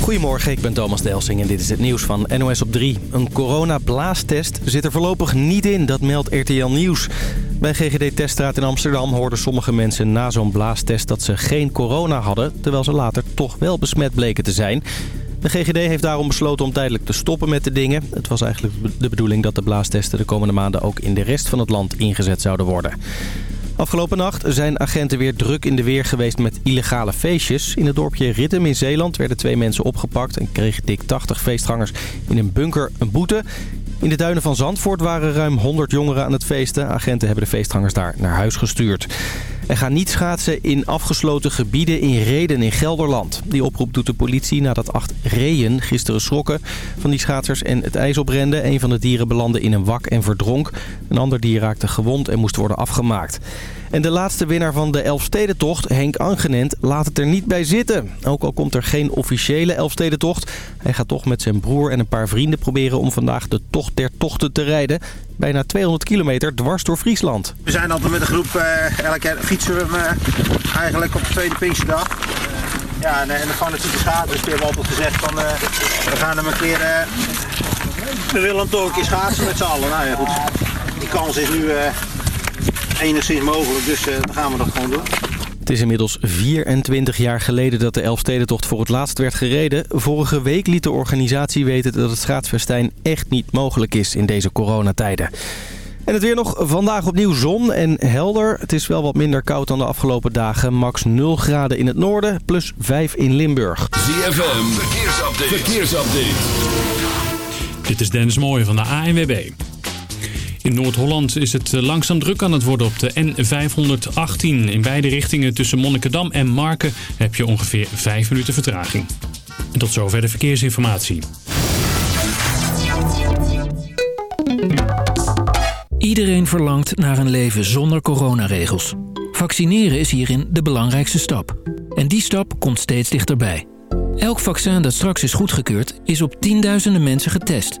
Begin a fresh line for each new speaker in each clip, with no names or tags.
Goedemorgen, ik ben Thomas Delsing en dit is het nieuws van NOS op 3. Een coronablaastest zit er voorlopig niet in, dat meldt RTL Nieuws. Bij GGD Teststraat in Amsterdam hoorden sommige mensen na zo'n blaastest dat ze geen corona hadden... terwijl ze later toch wel besmet bleken te zijn. De GGD heeft daarom besloten om tijdelijk te stoppen met de dingen. Het was eigenlijk de bedoeling dat de blaastesten de komende maanden ook in de rest van het land ingezet zouden worden. Afgelopen nacht zijn agenten weer druk in de weer geweest met illegale feestjes. In het dorpje Rittem in Zeeland werden twee mensen opgepakt... en kregen dik 80 feestgangers in een bunker een boete. In de duinen van Zandvoort waren ruim 100 jongeren aan het feesten. Agenten hebben de feestgangers daar naar huis gestuurd. En ga niet schaatsen in afgesloten gebieden in Reden in Gelderland. Die oproep doet de politie nadat acht reeën gisteren schrokken van die schaatsers en het ijs oprenden. Een van de dieren belandde in een wak en verdronk. Een ander dier raakte gewond en moest worden afgemaakt. En de laatste winnaar van de Elfstedentocht, Henk Angenent, laat het er niet bij zitten. Ook al komt er geen officiële Elfstedentocht. Hij gaat toch met zijn broer en een paar vrienden proberen om vandaag de Tocht der Tochten te rijden. Bijna 200 kilometer dwars door Friesland.
We zijn altijd met een groep, uh, elke keer fietsen we uh, eigenlijk op de tweede Pinksterdag. Uh, ja, en, en de fanatieke schaatsers die hebben altijd gezegd van uh, we gaan hem een keer, we willen hem toch een keer schaatsen met z'n allen. Nou ja goed, die kans is nu enigszins mogelijk, dus dan gaan we dat gewoon doen.
Het is inmiddels 24 jaar geleden dat de Elfstedentocht voor het laatst werd gereden. Vorige week liet de organisatie weten dat het schaatsfestijn echt niet mogelijk is in deze coronatijden. En het weer nog vandaag opnieuw zon en helder. Het is wel wat minder koud dan de afgelopen dagen. Max 0 graden in het noorden, plus 5 in Limburg.
ZFM, verkeersupdate. verkeersupdate.
Dit is Dennis Mooij van de ANWB. In Noord-Holland is het eh, langzaam druk aan het worden op de N518. In beide richtingen tussen Monnikendam en Marken heb je ongeveer 5 minuten vertraging. En tot zover de verkeersinformatie.
Iedereen verlangt naar een leven zonder coronaregels. Vaccineren is hierin de belangrijkste stap. En die stap komt steeds dichterbij. Elk vaccin dat straks is goedgekeurd is op tienduizenden mensen getest...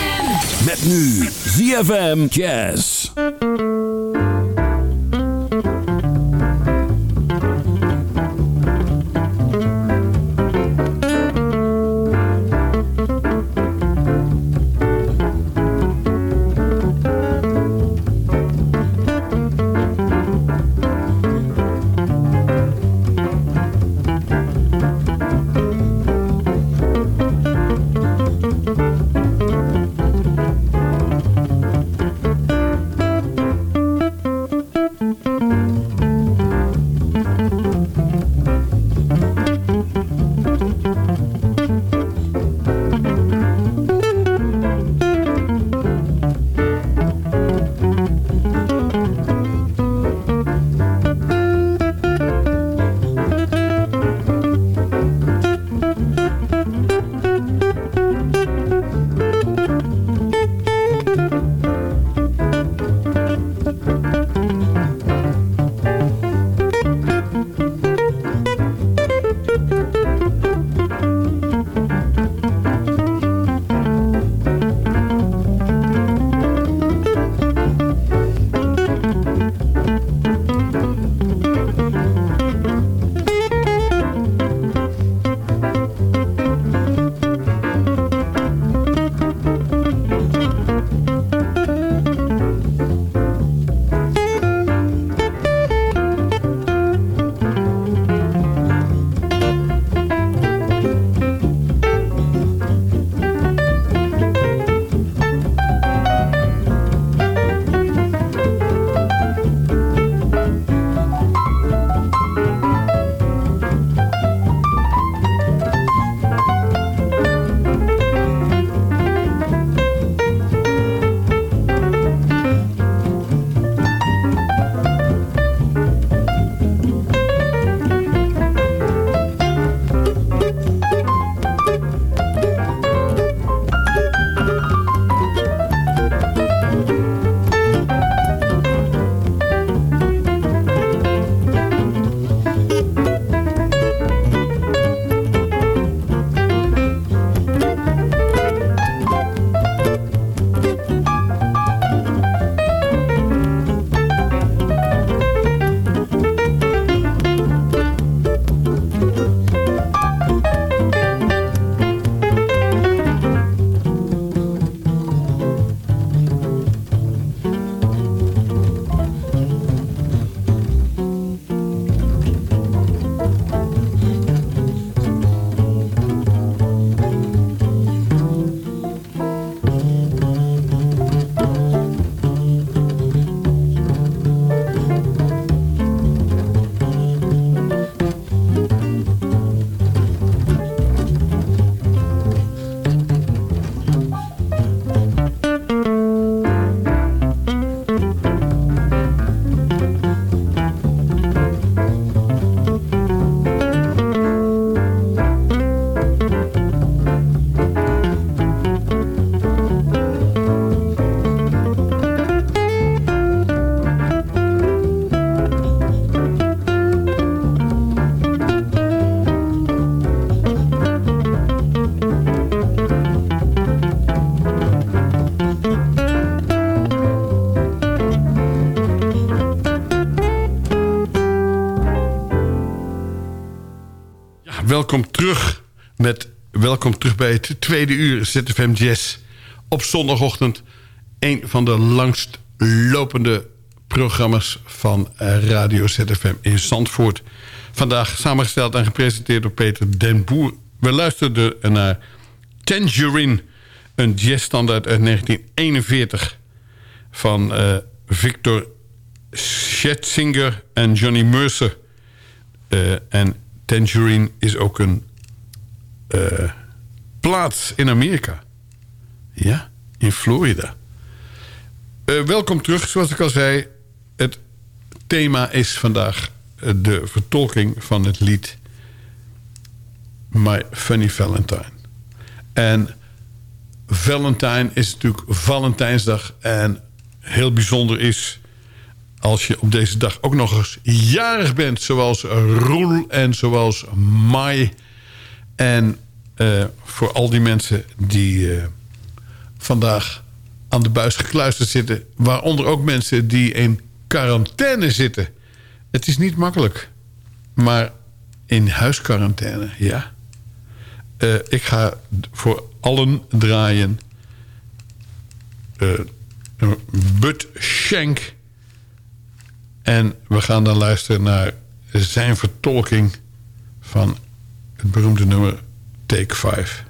Met nu ZFM Jazz.
Welkom terug met welkom terug bij het tweede uur ZFM Jazz. Op zondagochtend een van de langst lopende programma's van Radio ZFM in Zandvoort. Vandaag samengesteld en gepresenteerd door Peter Den Boer. We luisterden naar Tangerine, een jazzstandaard uit 1941 van uh, Victor Schetzinger en Johnny Mercer. Uh, en Tangerine is ook een uh, plaats in Amerika. Ja, in Florida. Uh, welkom terug, zoals ik al zei. Het thema is vandaag de vertolking van het lied My Funny Valentine. En Valentine is natuurlijk Valentijnsdag. En heel bijzonder is als je op deze dag ook nog eens jarig bent... zoals Roel en zoals Mai. En uh, voor al die mensen die uh, vandaag aan de buis gekluisterd zitten... waaronder ook mensen die in quarantaine zitten. Het is niet makkelijk. Maar in huisquarantaine, ja. Uh, ik ga voor allen draaien... Bud Schenk en we gaan dan luisteren naar zijn vertolking van het beroemde nummer Take 5.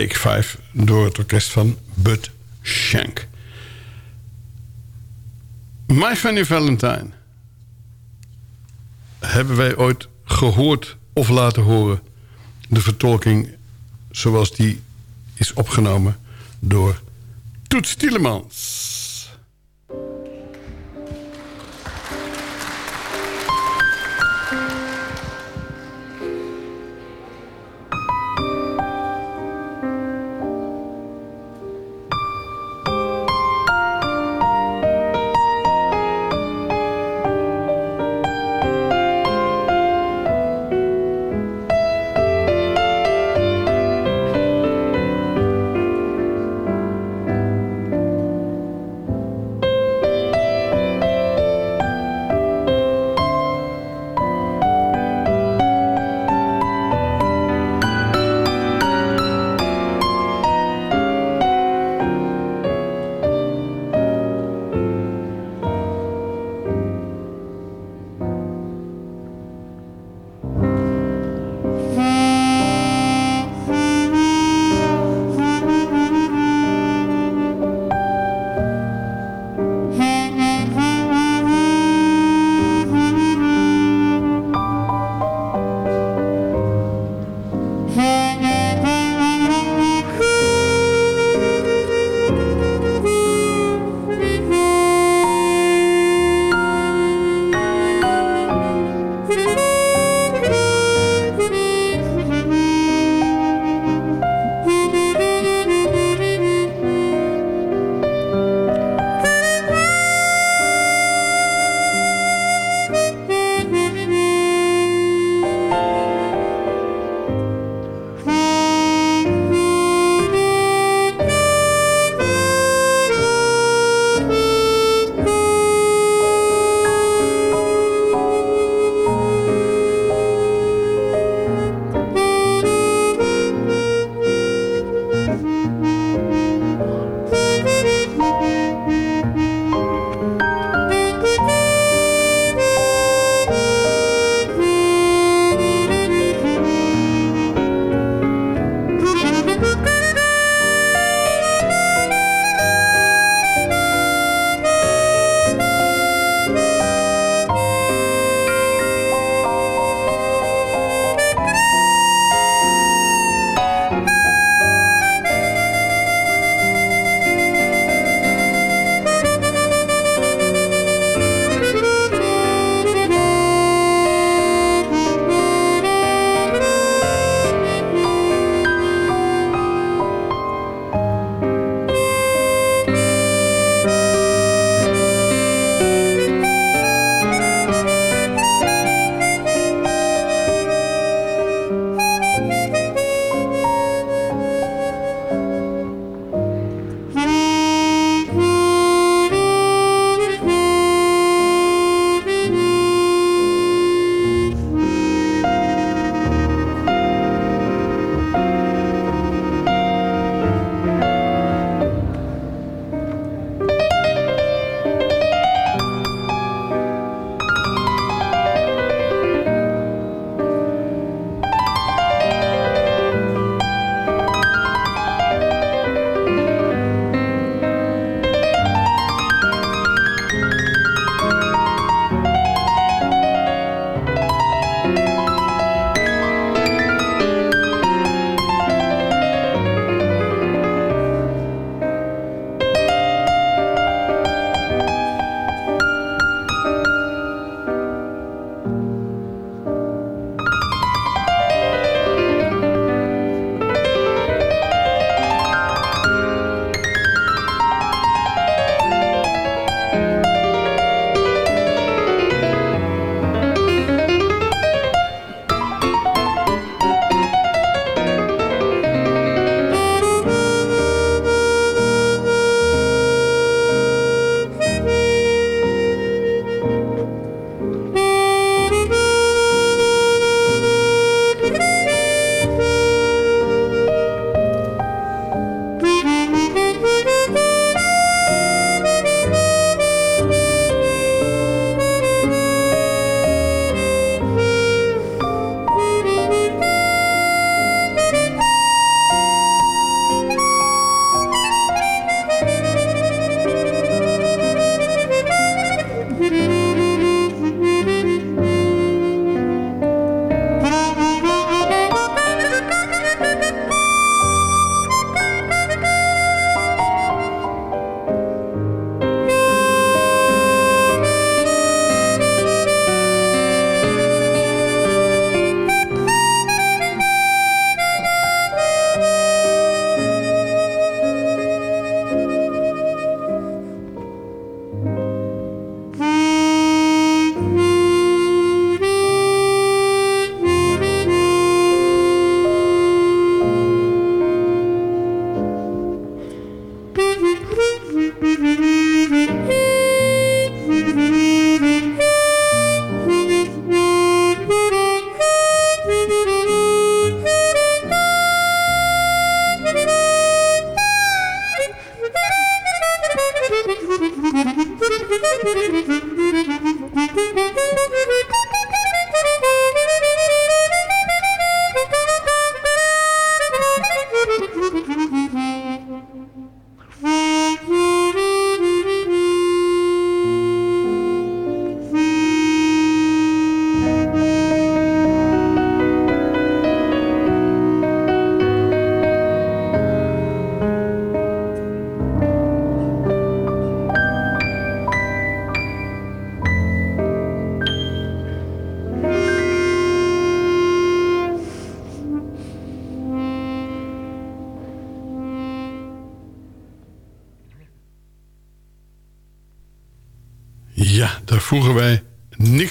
Take 5 door het orkest van Bud Shank. My Funny Valentine. Hebben wij ooit gehoord of laten horen... de vertolking zoals die is opgenomen door Toets Tielemans.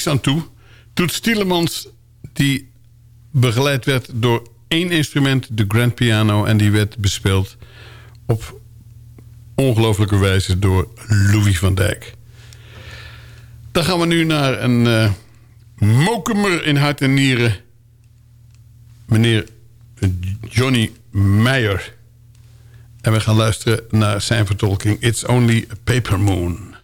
Aan toe. Toet Stielemans, die begeleid werd door één instrument, de grand piano... en die werd bespeeld op ongelooflijke wijze door Louis van Dijk. Dan gaan we nu naar een uh, mokemer in hart en nieren. Meneer Johnny Meyer. En we gaan luisteren naar zijn vertolking It's Only a Paper Moon.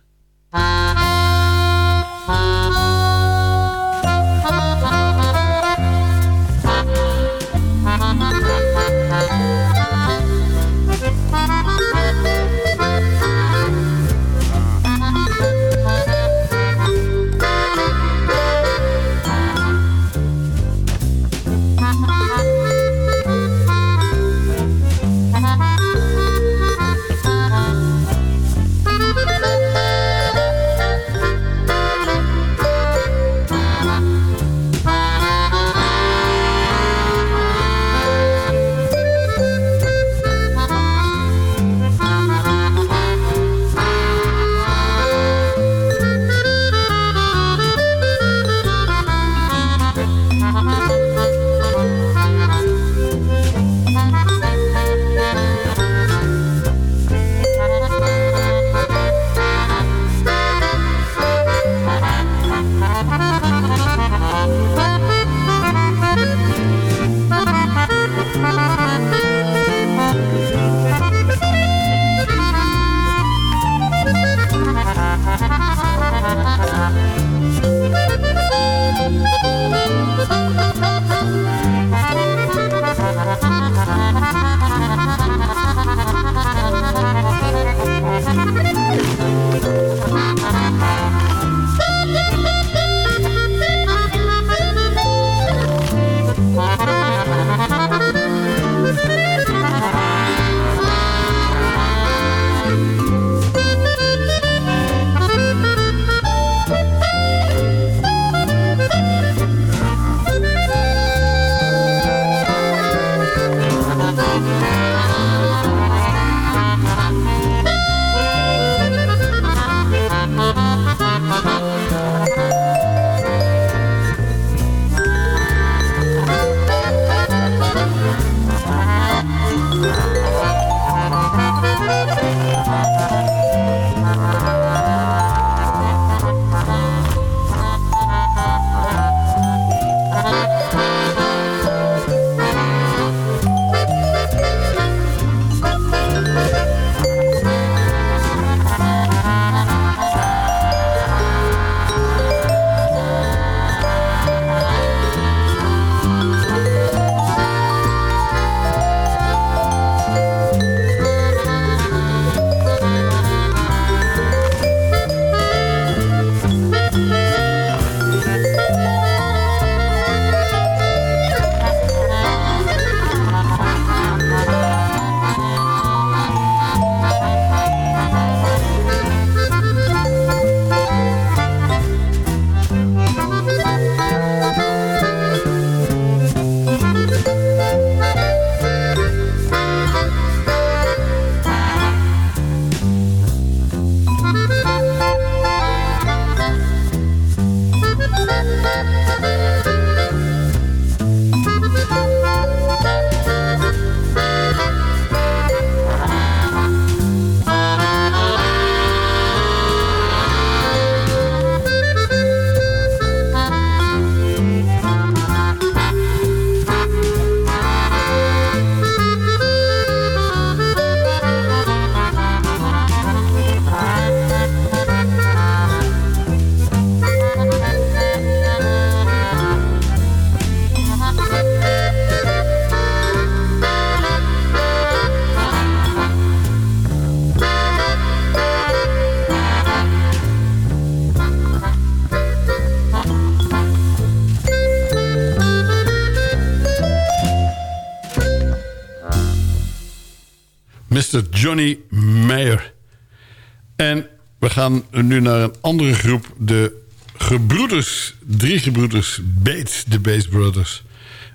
Gaan nu naar een andere groep. De gebroeders, drie gebroeders Bates, de Bates Brothers.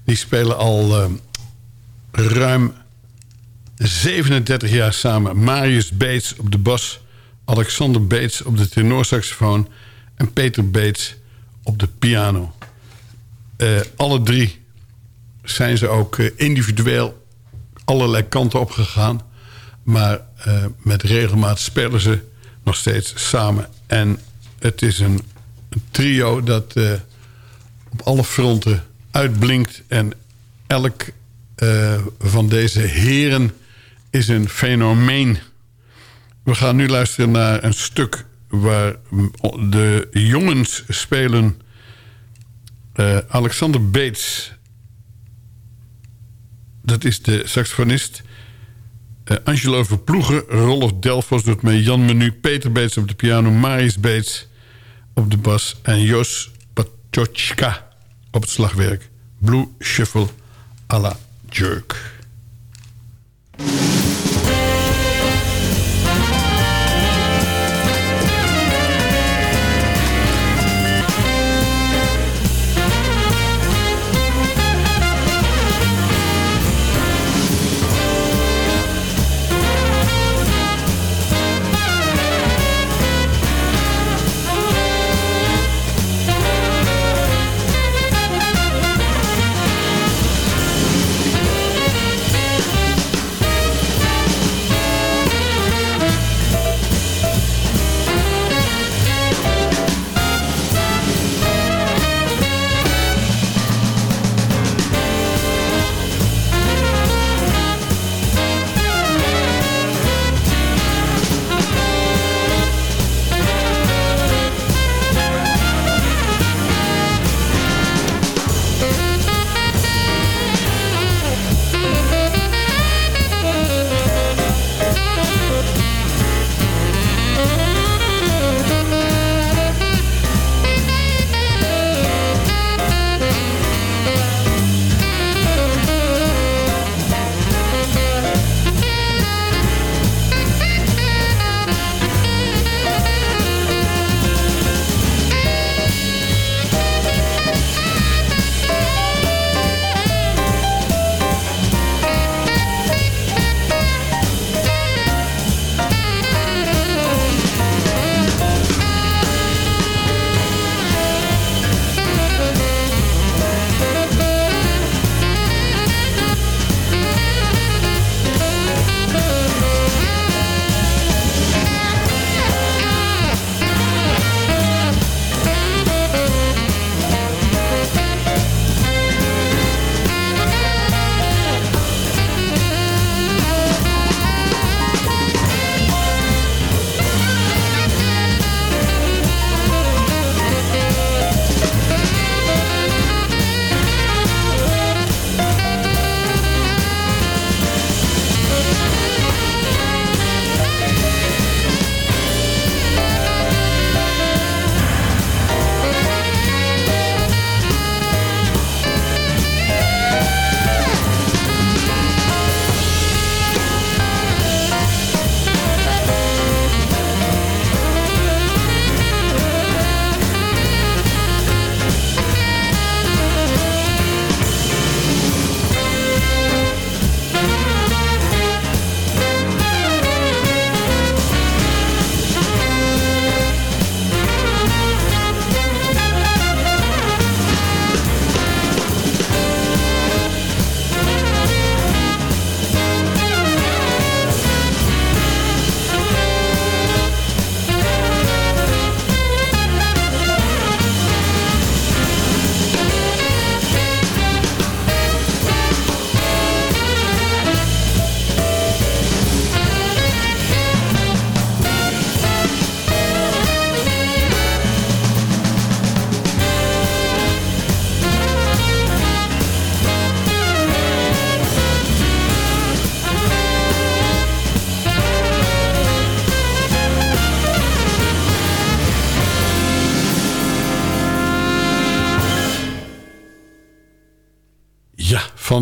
Die spelen al uh, ruim 37 jaar samen. Marius Bates op de bas. Alexander Bates op de tenorsaxofoon. en Peter Beets op de piano. Eh, alle drie zijn ze ook eh, individueel allerlei kanten op gegaan. Maar eh, met regelmaat spelen ze nog steeds samen. En het is een, trio dat eh, op alle fronten uitblinkt. En elk eh, van deze heren is een fenomeen. We gaan nu luisteren naar een stuk waar de jongens spelen... Eh, Alexander Bates, dat is de saxofonist. Eh, Angelo Verploegen, Rolf Delfos doet mee. Jan Menu, Peter Bates op de piano. Marius Bates op de bas. En Jos Patochka op het slagwerk. Blue Shuffle à la Jerk.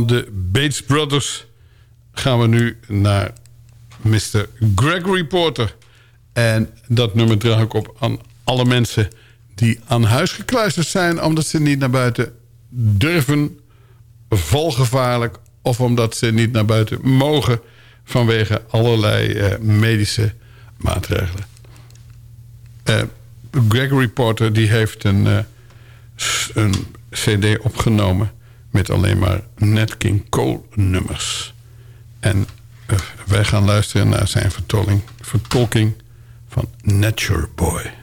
de Bates Brothers gaan we nu naar Mr. Gregory Porter. En dat nummer draag ik op aan alle mensen die aan huis gekluisterd zijn... omdat ze niet naar buiten durven, volgevaarlijk... of omdat ze niet naar buiten mogen vanwege allerlei eh, medische maatregelen. Uh,
Gregory Porter die heeft een, eh, een cd opgenomen met alleen maar Nat King Cole nummers. En eh, wij gaan luisteren naar zijn vertolking, vertolking van Nature Boy.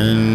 and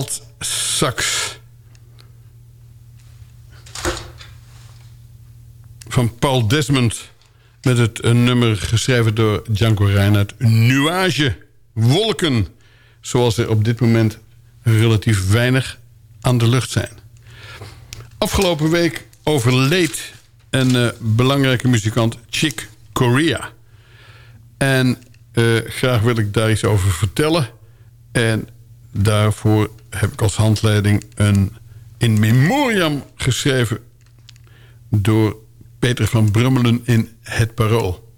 alt sax. Van Paul Desmond met het een nummer geschreven door Django Reinhardt. Nuage, wolken, zoals er op dit moment relatief weinig aan de lucht zijn. Afgelopen week overleed een uh, belangrijke muzikant Chick Corea. En uh, graag wil ik daar iets over vertellen. En daarvoor heb ik als handleiding een in memoriam geschreven... door Peter van Brummelen in Het Parool.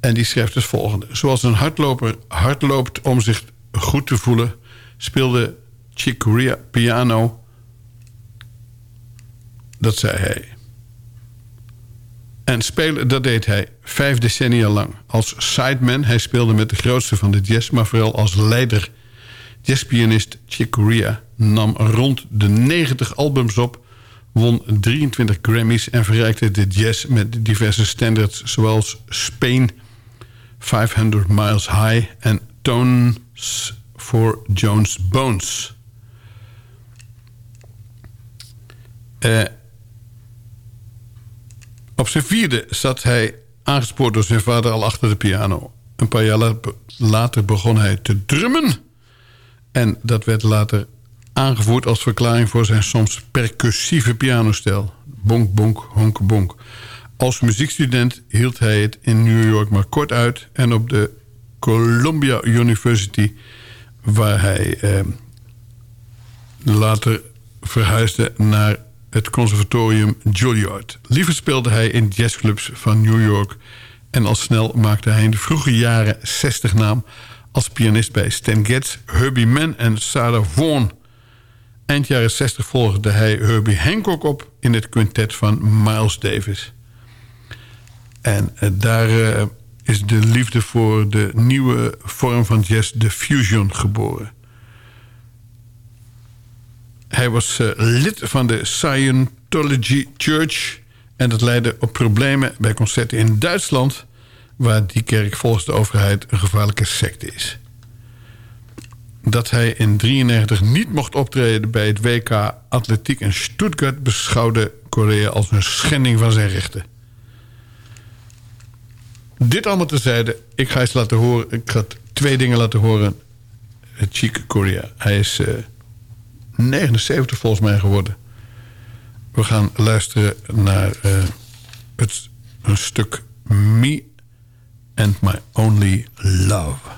En die schrijft het volgende. Zoals een hardloper hard loopt om zich goed te voelen... speelde Chick piano... Dat zei hij. En spelen, dat deed hij vijf decennia lang. Als sideman, hij speelde met de grootste van de jazz... maar vooral als leider. Jazzpianist Chick Corea nam rond de 90 albums op... won 23 Grammys en verrijkte de jazz met diverse standards... zoals Spain, 500 Miles High en Tones for Jones Bones... Uh, op zijn vierde zat hij aangespoord door zijn vader al achter de piano. Een paar jaar later begon hij te drummen. En dat werd later aangevoerd als verklaring voor zijn soms percussieve pianostijl. Bonk, bonk, honk, bonk. Als muziekstudent hield hij het in New York maar kort uit... en op de Columbia University, waar hij eh, later verhuisde naar het conservatorium Juilliard. Liever speelde hij in jazzclubs van New York... en al snel maakte hij in de vroege jaren 60 naam... als pianist bij Stan Getz, Herbie Mann en Sarah Vaughan. Eind jaren 60 volgde hij Herbie Hancock op... in het quintet van Miles Davis. En uh, daar uh, is de liefde voor de nieuwe vorm van jazz, de fusion, geboren. Hij was uh, lid van de Scientology Church... en dat leidde op problemen bij concerten in Duitsland... waar die kerk volgens de overheid een gevaarlijke secte is. Dat hij in 1993 niet mocht optreden bij het WK Atletiek in Stuttgart... beschouwde Korea als een schending van zijn rechten. Dit allemaal tezijde. Ik ga eens laten horen. Ik ga twee dingen laten horen. Chic Korea. Hij is... Uh, 79 volgens mij geworden. We gaan luisteren naar uh, het, een stuk Me and My Only Love.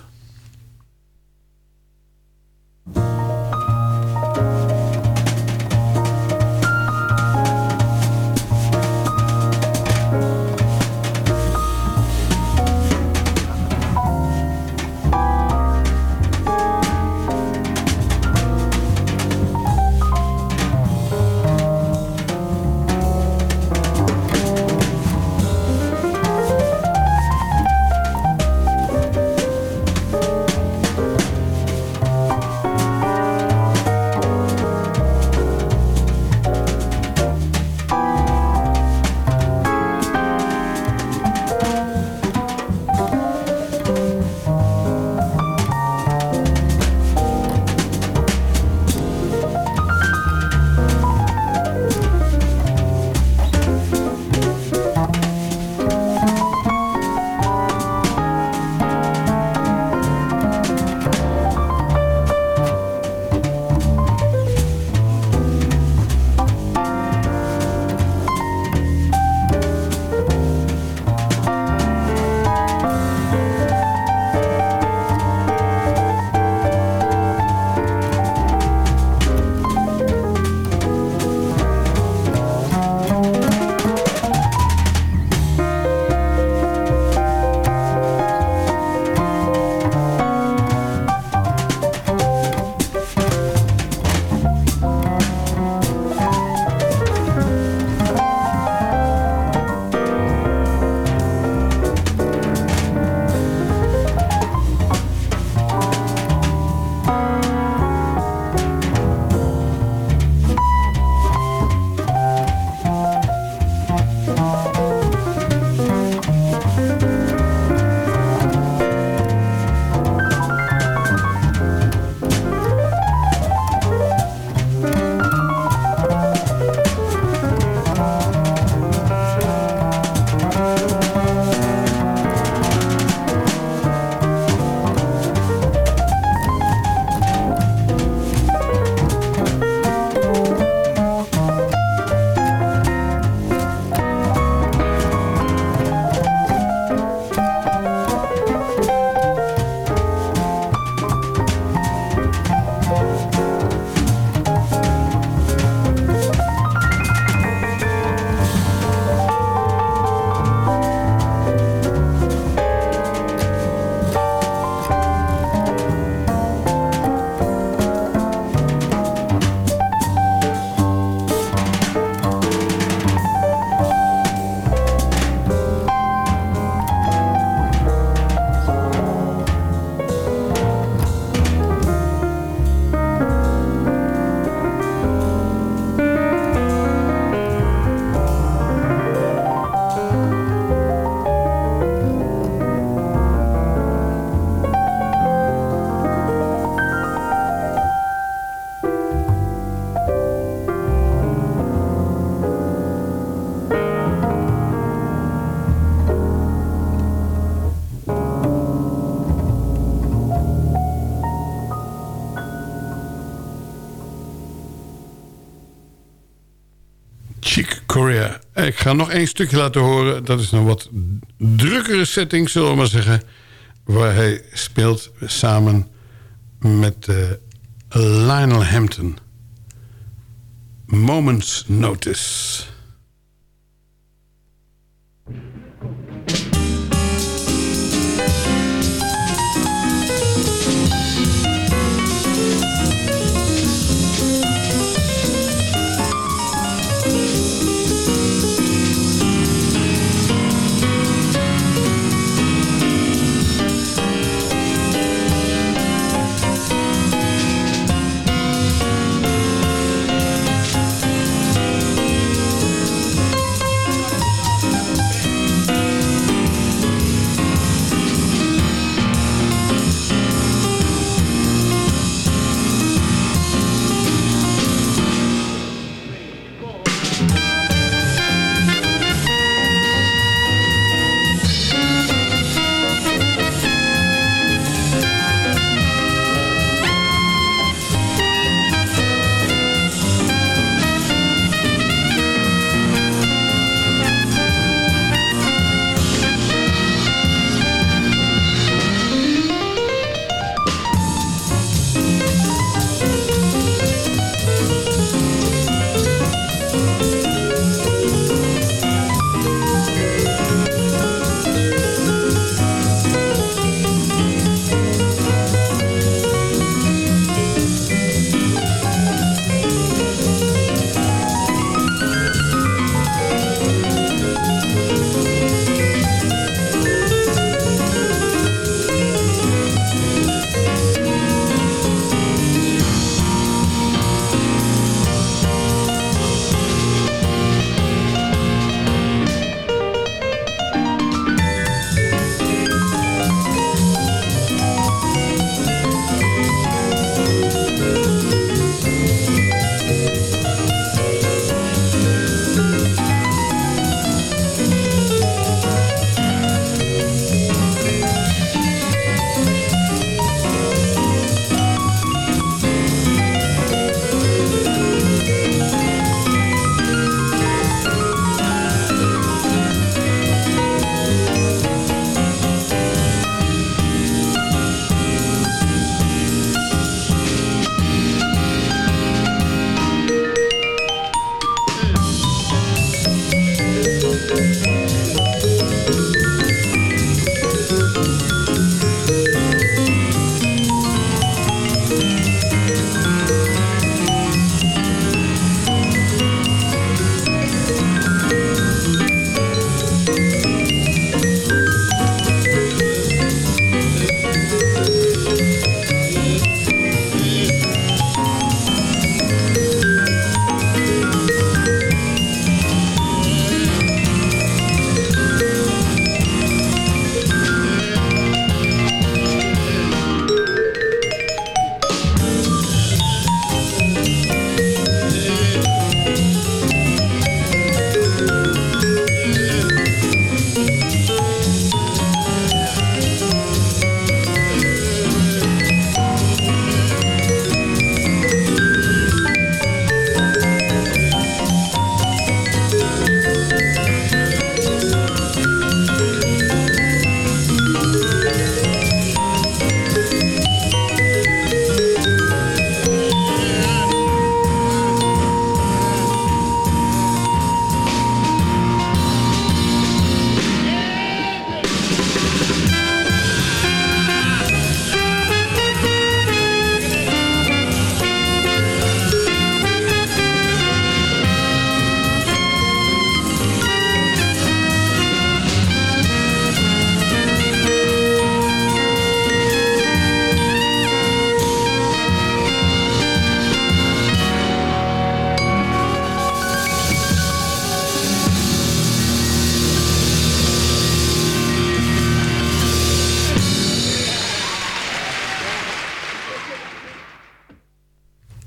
Ik ga nog één stukje laten horen. Dat is een wat drukkere setting, zullen we maar zeggen. Waar hij speelt samen met uh, Lionel Hampton. Moments Notice.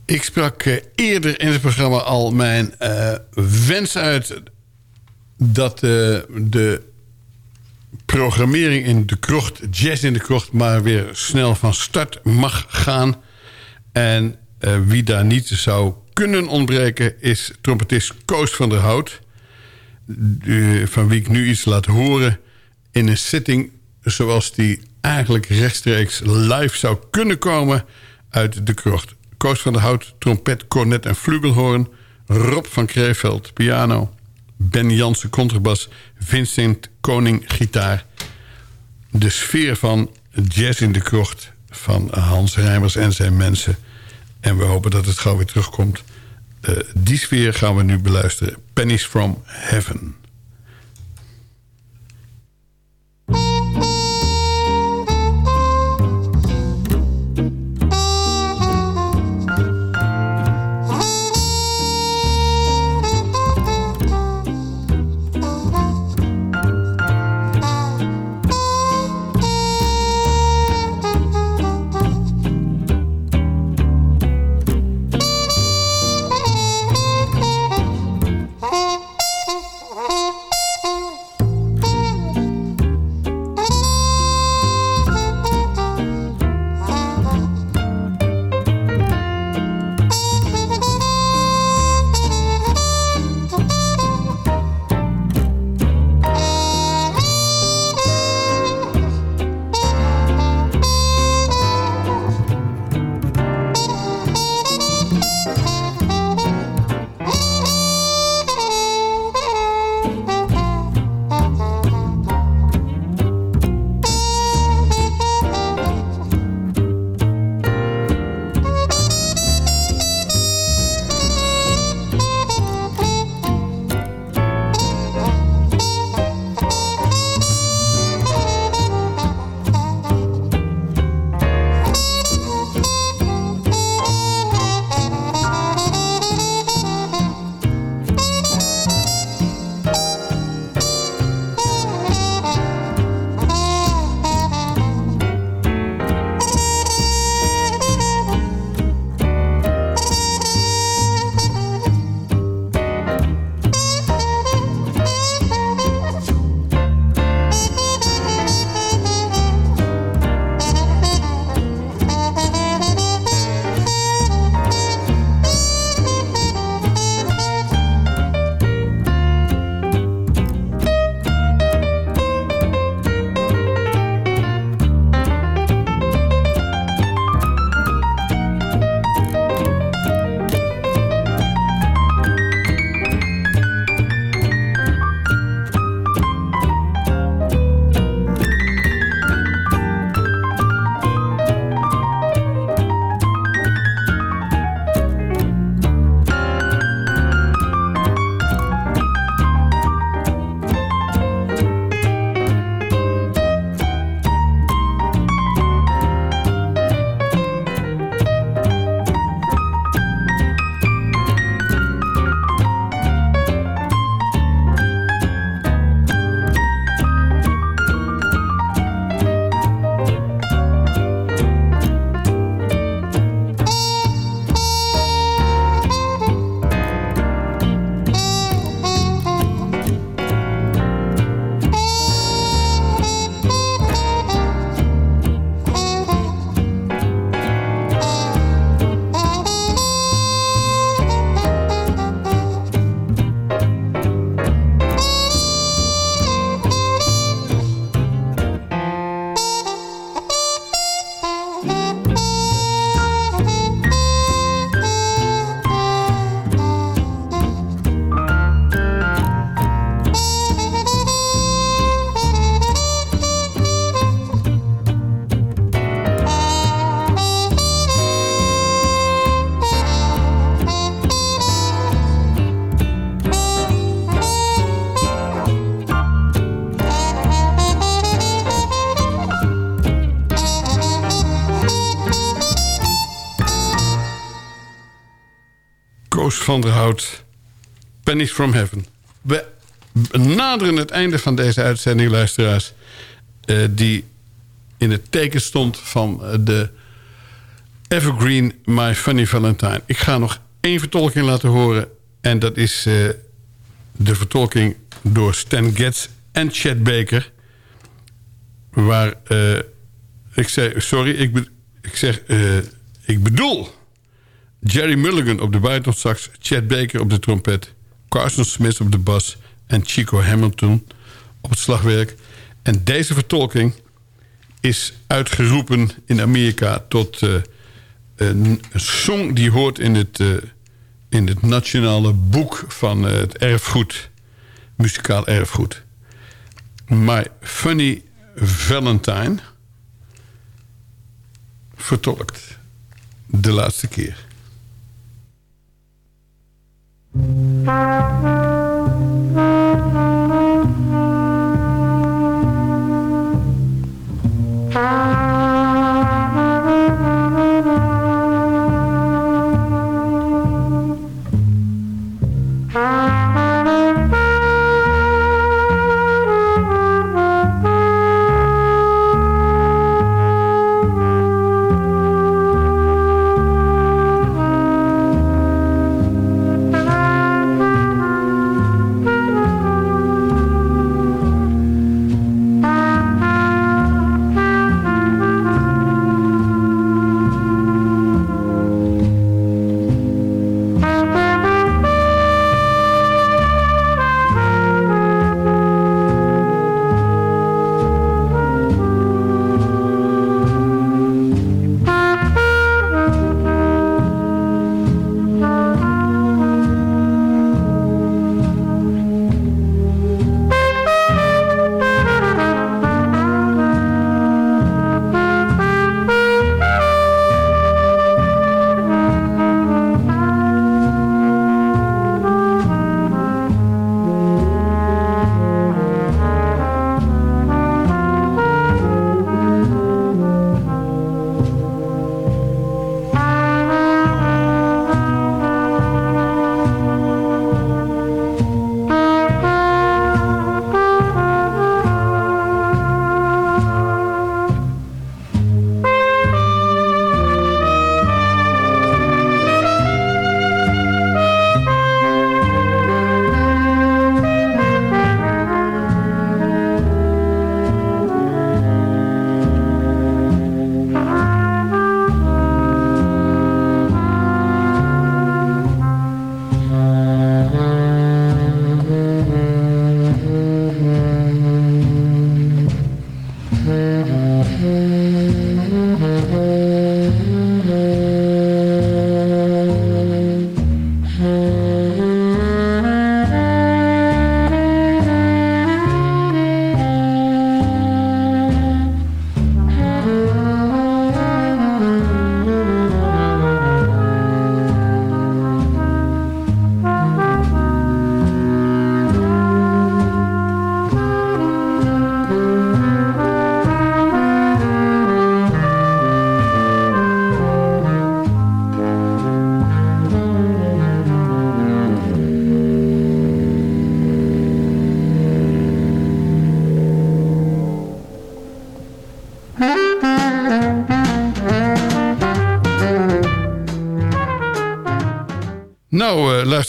Ik sprak eh, eerder in het programma al mijn uh, wens uit... dat uh, de programmering in de krocht, jazz in de krocht... maar weer snel van start mag gaan. En wie daar niet zou kunnen ontbreken... is trompetist Koos van der Hout. eh, van wie ik nu iets laat horen... in een setting zoals die eigenlijk rechtstreeks live zou kunnen komen uit de krocht. Koos van der Hout, trompet, cornet en flugelhoorn. Rob van Kreeveld, piano. Ben Jansen, contrabas. Vincent Koning, gitaar. De sfeer van jazz in de krocht van Hans Rijmers en zijn mensen. En we hopen dat het gauw weer terugkomt. Eh, die sfeer gaan we nu beluisteren. Pennies from Heaven. Van der Hout, Pennies from Heaven. We naderen het einde van deze uitzending, luisteraars... eh, die in het teken stond van eh, de Evergreen My Funny Valentine. Ik ga nog één vertolking laten horen... en dat is eh, de vertolking door Stan Getz en Chet Baker... waar ik zei... Sorry, ik, ik zeg... ik bedoel... Jerry Mulligan op de buitensax, Chad Baker op de trompet... Carson Smith op de bas en Chico Hamilton op het slagwerk. En deze vertolking is uitgeroepen in Amerika tot eh, een song die hoort in het, uh, in het nationale boek van uh, het erfgoed, muzikaal erfgoed. My Funny Valentine vertolkt de laatste keer. Nou,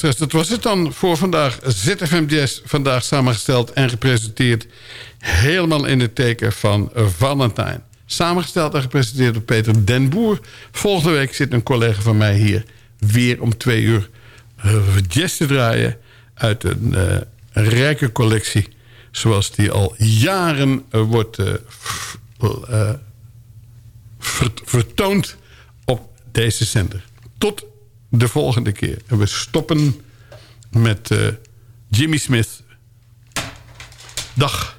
luisteraars, dat was het dan voor vandaag. ZFM Jazz, vandaag samengesteld en gepresenteerd... helemaal in het teken van Valentijn. Samengesteld en gepresenteerd door Peter Den Boer. Volgende week zit een collega van mij hier... weer om twee uur uh, jazz te draaien... uit een uh, rijke collectie... zoals die al jaren wordt vertoond op deze zender. Tot de volgende keer. En we stoppen met uh, Jimmy Smith. Dag.